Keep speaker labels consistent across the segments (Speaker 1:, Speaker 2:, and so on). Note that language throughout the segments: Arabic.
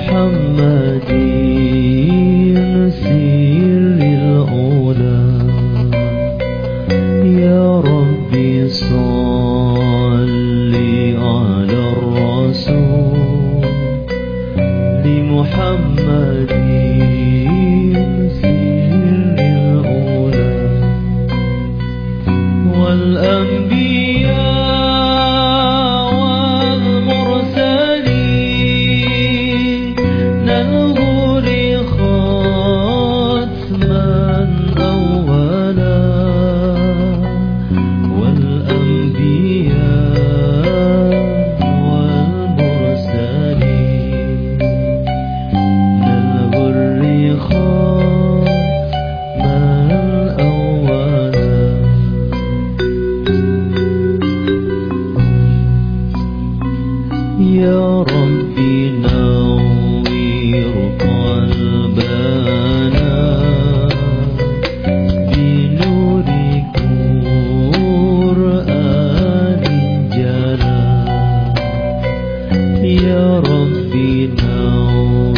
Speaker 1: محمد الأولى يا ربي صل على الرسول. لمحمد والأنبياء يا ربي نوّر قلبنا بنور قرآن جلا يا ربي نوّر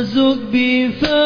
Speaker 1: وارزق بفهم